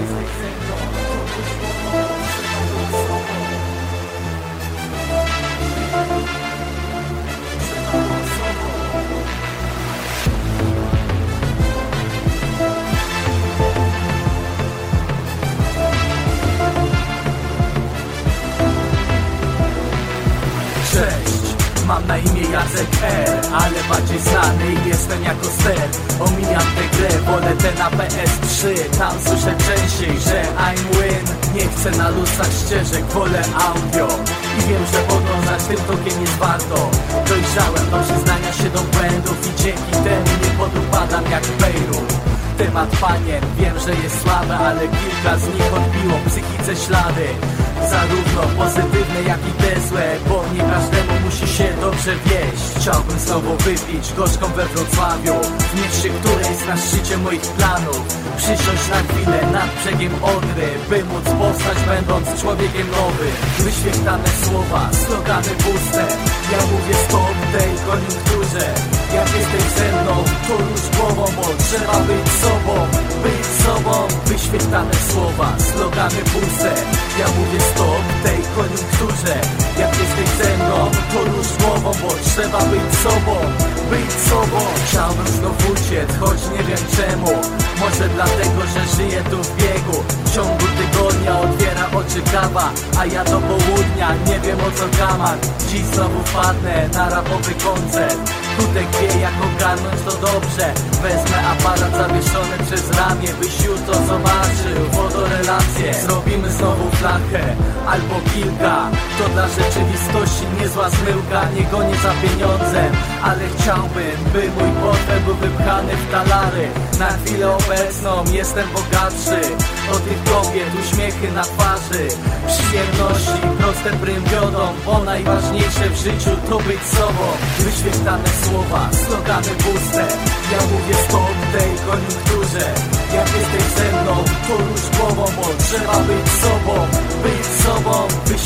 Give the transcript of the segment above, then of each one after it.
jesteś ze mam na imię Jacek R Ale bardziej znany jestem jako ster Omijam tę grę, wolę tę na PS3 Tam słyszę częściej, że I'm win. Nie chcę na lusach ścieżek, wolę audio. I wiem, że podążać tym tokiem jest warto. Dojrzałem do przyznania się do błędów I dzięki temu nie podupadam jak Bejrut Temat panien, wiem, że jest słabe Ale kilka z nich odbiło psychice ślady. Zarówno pozytywne, jak i te złe Bo nie każdemu musi się dobrze wieść. Chciałbym znowu wypić gorzką we Wrocławiu. W mieście, które jest na szczycie moich planów. Przysiąść na chwilę nad brzegiem Odry By móc powstać będąc człowiekiem nowym Wyświetlane słowa, slogany puste. Ja mówię stop tej koniunkturze. Jak jesteś ze mną, to rusz głową Bo trzeba być sobą, być sobą Wyświetlane słowa, slogany puste. Ja mówię stop tej koniunkturze Chciałbym znów uciec, choć nie wiem czemu. Może dlatego, że żyję tu w biegu. W ciągu tygodnia otwiera oczy kawa A ja do południa nie wiem o co kaman Dziś znowu wpadnę na rapowy koncert. Kutek wie jak ogarnąć to dobrze. Wezmę aparat zawieszony przez ramię Byś jutro zobaczył. Fotorelację Zrobimy znowu flachę albo kilka. To dla rzeczywistości niezła zmyłka Nie gonię za pieniądzem Ale chciałbym, by mój portfel był wypchany w talary. Na chwilę obecną jestem bogatszy Od tych kobiet uśmiechy na twarzy. Przyjemności proste prym wiodą Bo najważniejsze w życiu to być sobą. Wyświetlane słowa, slogany puste. Ja mówię stop tej koniunkturze. Jak jesteś ze mną, to rusz głową Bo trzeba być sobą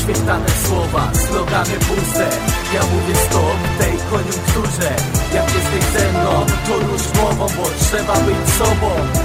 Wyświetlane słowa, slogany puste. Ja mówię stop tej koniunkturze. Jak jesteś ze mną, to rusz głową Bo trzeba być sobą